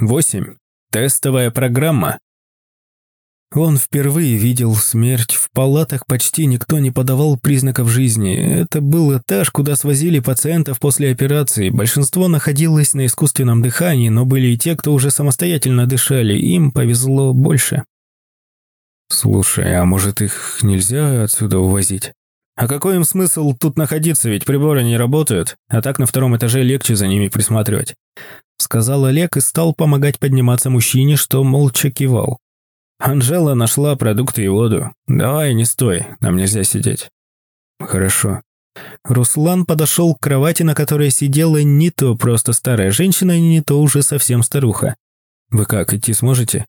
8. Тестовая программа. Он впервые видел смерть. В палатах почти никто не подавал признаков жизни. Это был этаж, куда свозили пациентов после операции. Большинство находилось на искусственном дыхании, но были и те, кто уже самостоятельно дышали. Им повезло больше. Слушай, а может их нельзя отсюда увозить? А какой им смысл тут находиться, ведь приборы не работают, а так на втором этаже легче за ними присматривать сказал Олег и стал помогать подниматься мужчине, что молча кивал. Анжела нашла продукты и воду. Давай, не стой, нам нельзя сидеть. Хорошо. Руслан подошел к кровати, на которой сидела не то просто старая женщина, не то уже совсем старуха. Вы как, идти сможете?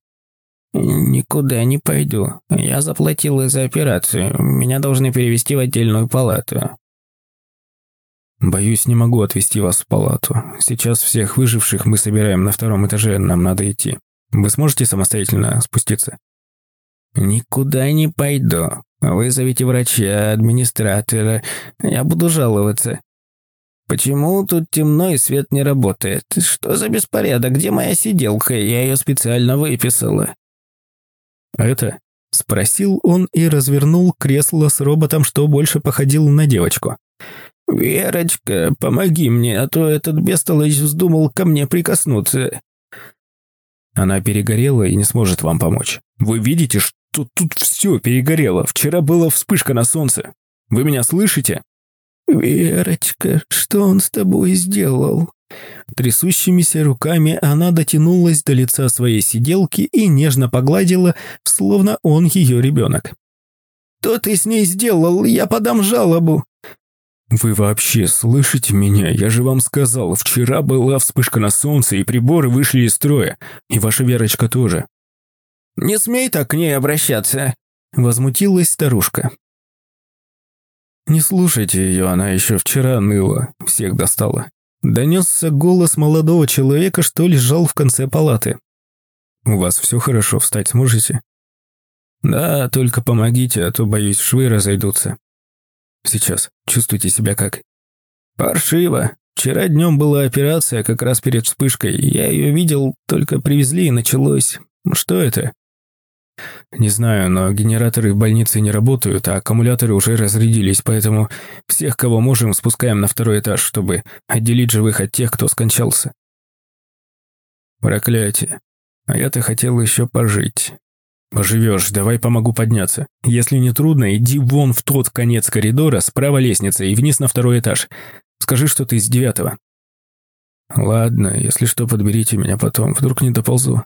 «Никуда не пойду. Я заплатила за операцию. Меня должны перевести в отдельную палату. «Боюсь, не могу отвезти вас в палату. Сейчас всех выживших мы собираем на втором этаже, нам надо идти. Вы сможете самостоятельно спуститься?» «Никуда не пойду. Вызовите врача, администратора. Я буду жаловаться. Почему тут темно и свет не работает? Что за беспорядок? Где моя сиделка? Я ее специально выписала». «А это?» – спросил он и развернул кресло с роботом, что больше походил на девочку. «Верочка, помоги мне, а то этот бестолочь вздумал ко мне прикоснуться». Она перегорела и не сможет вам помочь. Вы видите, что тут все перегорело. Вчера была вспышка на солнце. Вы меня слышите? «Верочка, что он с тобой сделал?» Трясущимися руками она дотянулась до лица своей сиделки и нежно погладила, словно он ее ребенок. «Что ты с ней сделал? Я подам жалобу!» «Вы вообще слышите меня? Я же вам сказал, вчера была вспышка на солнце, и приборы вышли из строя. И ваша Верочка тоже». «Не смей так к ней обращаться», – возмутилась старушка. «Не слушайте ее, она еще вчера ныла, всех достала». Донесся голос молодого человека, что лежал в конце палаты. «У вас все хорошо, встать сможете?» «Да, только помогите, а то, боюсь, швы разойдутся». Сейчас. Чувствуете себя как? Паршиво. Вчера днем была операция как раз перед вспышкой. Я ее видел, только привезли и началось. Что это? Не знаю, но генераторы в больнице не работают, а аккумуляторы уже разрядились, поэтому всех, кого можем, спускаем на второй этаж, чтобы отделить живых от тех, кто скончался. Проклятие. А я-то хотел еще пожить. «Поживешь, давай помогу подняться. Если не трудно, иди вон в тот конец коридора, справа лестница и вниз на второй этаж. Скажи, что ты из девятого». «Ладно, если что, подберите меня потом, вдруг не доползу».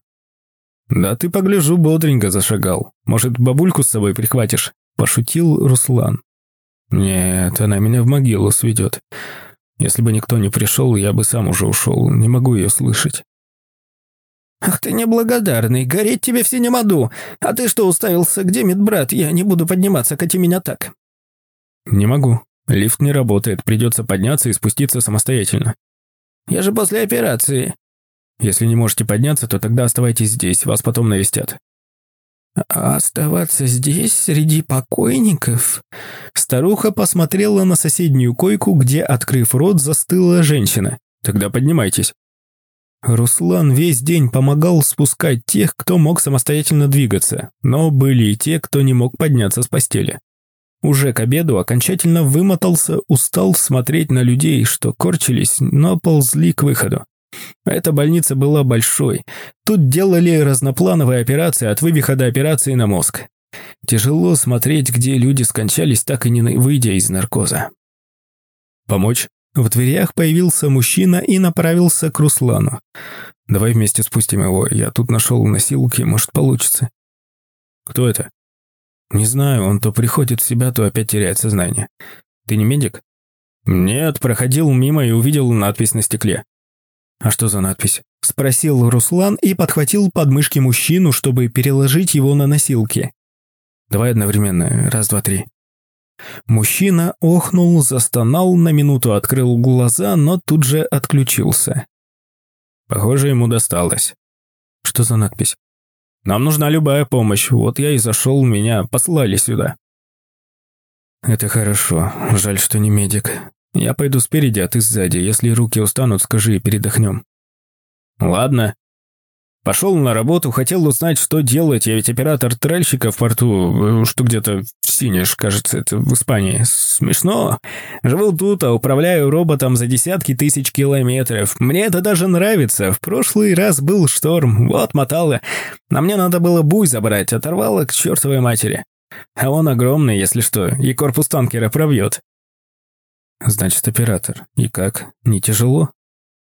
«Да ты, погляжу, бодренько зашагал. Может, бабульку с собой прихватишь?» – пошутил Руслан. «Нет, она меня в могилу сведет. Если бы никто не пришел, я бы сам уже ушел, не могу ее слышать». «Ах ты неблагодарный, гореть тебе в синем аду! А ты что уставился, где медбрат? Я не буду подниматься, кати меня так!» «Не могу. Лифт не работает, придется подняться и спуститься самостоятельно». «Я же после операции». «Если не можете подняться, то тогда оставайтесь здесь, вас потом навестят». «А оставаться здесь, среди покойников?» Старуха посмотрела на соседнюю койку, где, открыв рот, застыла женщина. «Тогда поднимайтесь». Руслан весь день помогал спускать тех, кто мог самостоятельно двигаться, но были и те, кто не мог подняться с постели. Уже к обеду окончательно вымотался, устал смотреть на людей, что корчились, но ползли к выходу. Эта больница была большой. Тут делали разноплановые операции от вывиха до операции на мозг. Тяжело смотреть, где люди скончались, так и не выйдя из наркоза. «Помочь?» В дверях появился мужчина и направился к Руслану. «Давай вместе спустим его, я тут нашел носилки, может получится». «Кто это?» «Не знаю, он то приходит в себя, то опять теряет сознание. Ты не медик?» «Нет, проходил мимо и увидел надпись на стекле». «А что за надпись?» Спросил Руслан и подхватил подмышки мужчину, чтобы переложить его на носилки. «Давай одновременно, раз, два, три». Мужчина охнул, застонал, на минуту открыл глаза, но тут же отключился. Похоже, ему досталось. Что за надпись? Нам нужна любая помощь, вот я и зашел, меня послали сюда. Это хорошо, жаль, что не медик. Я пойду спереди, а ты сзади. Если руки устанут, скажи и передохнем. Ладно. Пошел на работу, хотел узнать, что делать. Я ведь оператор тральщика в порту, э, что где-то в Синеш, кажется, это в Испании. Смешно. Живу тут, а управляю роботом за десятки тысяч километров. Мне это даже нравится. В прошлый раз был шторм, вот мотало. А мне надо было буй забрать, оторвало к чертовой матери. А он огромный, если что, и корпус танкера пробьет. Значит, оператор. И как? Не тяжело?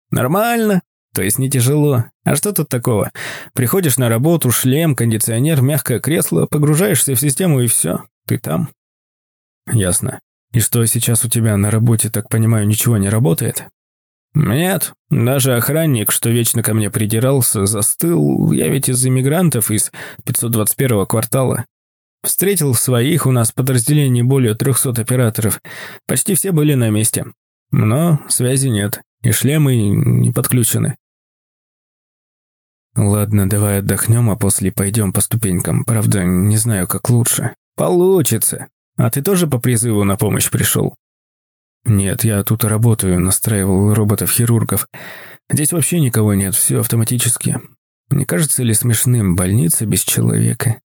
Нормально. То есть не тяжело. А что тут такого? Приходишь на работу, шлем, кондиционер, мягкое кресло, погружаешься в систему и все. Ты там. Ясно. И что сейчас у тебя на работе, так понимаю, ничего не работает? Нет, даже охранник, что вечно ко мне придирался, застыл. Я ведь из иммигрантов из 521-го квартала. Встретил своих, у нас в подразделении более 300 операторов. Почти все были на месте. Но связи нет, и шлемы не подключены. Ладно, давай отдохнем, а после пойдем по ступенькам. Правда, не знаю, как лучше. Получится. А ты тоже по призыву на помощь пришел? Нет, я тут работаю, настраивал роботов-хирургов. Здесь вообще никого нет, все автоматически. Не кажется ли смешным больница без человека?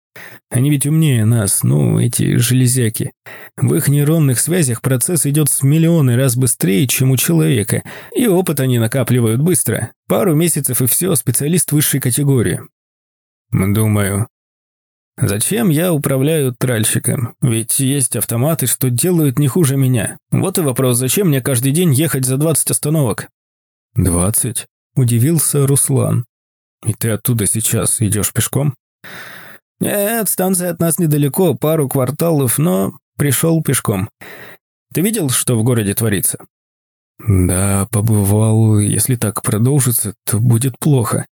Они ведь умнее нас, ну, эти железяки. В их нейронных связях процесс идет с миллионы раз быстрее, чем у человека, и опыт они накапливают быстро. Пару месяцев и все, специалист высшей категории. Думаю. Зачем я управляю тральщиком? Ведь есть автоматы, что делают не хуже меня. Вот и вопрос, зачем мне каждый день ехать за 20 остановок? 20? Удивился Руслан. И ты оттуда сейчас идешь пешком? «Нет, станция от нас недалеко, пару кварталов, но пришел пешком. Ты видел, что в городе творится?» «Да, побывал. Если так продолжится, то будет плохо.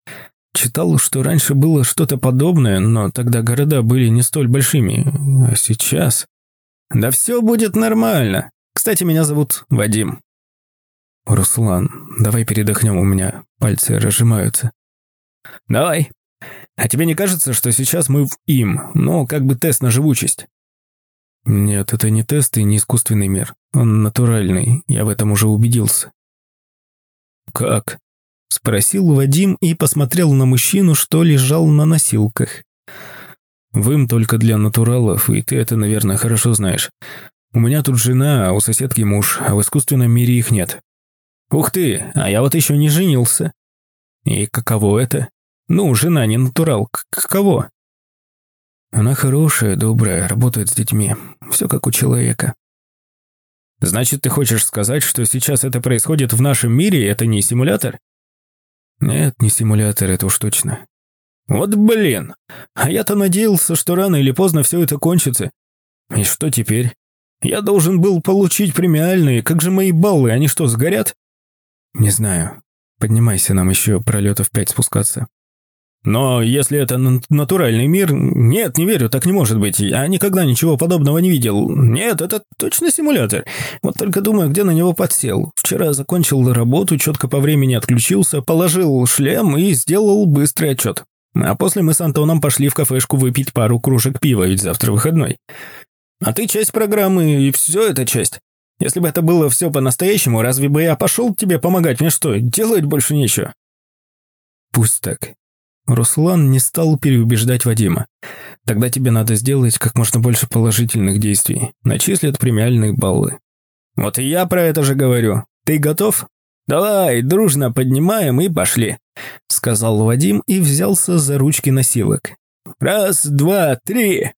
Читал, что раньше было что-то подобное, но тогда города были не столь большими. А сейчас...» «Да все будет нормально. Кстати, меня зовут Вадим». «Руслан, давай передохнем, у меня пальцы разжимаются». «Давай», а тебе не кажется, что сейчас мы в им, ну, как бы тест на живучесть? Нет, это не тест и не искусственный мир. Он натуральный, я в этом уже убедился. Как? Спросил Вадим и посмотрел на мужчину, что лежал на носилках. В им только для натуралов, и ты это, наверное, хорошо знаешь. У меня тут жена, а у соседки муж, а в искусственном мире их нет. Ух ты, а я вот еще не женился. И каково это? Ну, жена не натурал. К кого? Она хорошая, добрая, работает с детьми. Все как у человека. Значит, ты хочешь сказать, что сейчас это происходит в нашем мире, и это не симулятор? Нет, не симулятор, это уж точно. Вот блин! А я-то надеялся, что рано или поздно все это кончится. И что теперь? Я должен был получить премиальные, как же мои баллы, они что, сгорят? Не знаю. Поднимайся, нам еще пролетов пять спускаться. Но если это натуральный мир, нет, не верю, так не может быть. Я никогда ничего подобного не видел. Нет, это точно симулятор. Вот только думаю, где на него подсел. Вчера закончил работу, четко по времени отключился, положил шлем и сделал быстрый отчет. А после мы с Антоном пошли в кафешку выпить пару кружек пива, ведь завтра выходной. А ты часть программы, и все это часть. Если бы это было все по-настоящему, разве бы я пошел тебе помогать? Мне что, делать больше нечего? Пусть так. Руслан не стал переубеждать Вадима. Тогда тебе надо сделать как можно больше положительных действий. Начислят премиальные баллы. Вот и я про это же говорю. Ты готов? Давай, дружно поднимаем и пошли, сказал Вадим и взялся за ручки носилок. Раз, два, три.